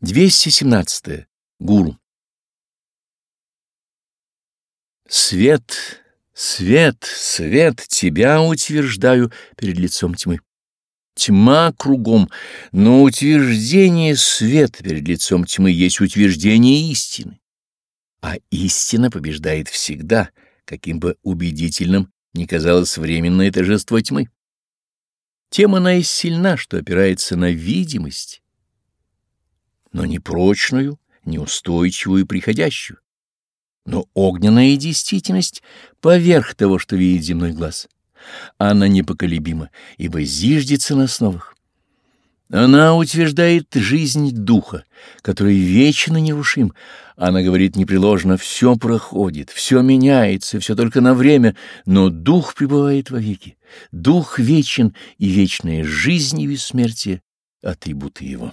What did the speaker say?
217. Гуру. Свет, свет, свет, тебя утверждаю перед лицом тьмы. Тьма кругом, но утверждение света перед лицом тьмы есть утверждение истины. А истина побеждает всегда, каким бы убедительным ни казалось временное торжество тьмы. Тем она и сильна, что опирается на видимость но не прочную, неустойчивую и приходящую. Но огненная действительность поверх того, что видит земной глаз. Она непоколебима, ибо зиждется на основах. Она утверждает жизнь духа, который вечно нерушим. Она говорит непреложно, все проходит, все меняется, все только на время, но дух пребывает вовеки. Дух вечен, и вечная жизнь и бессмертие — атрибуты его.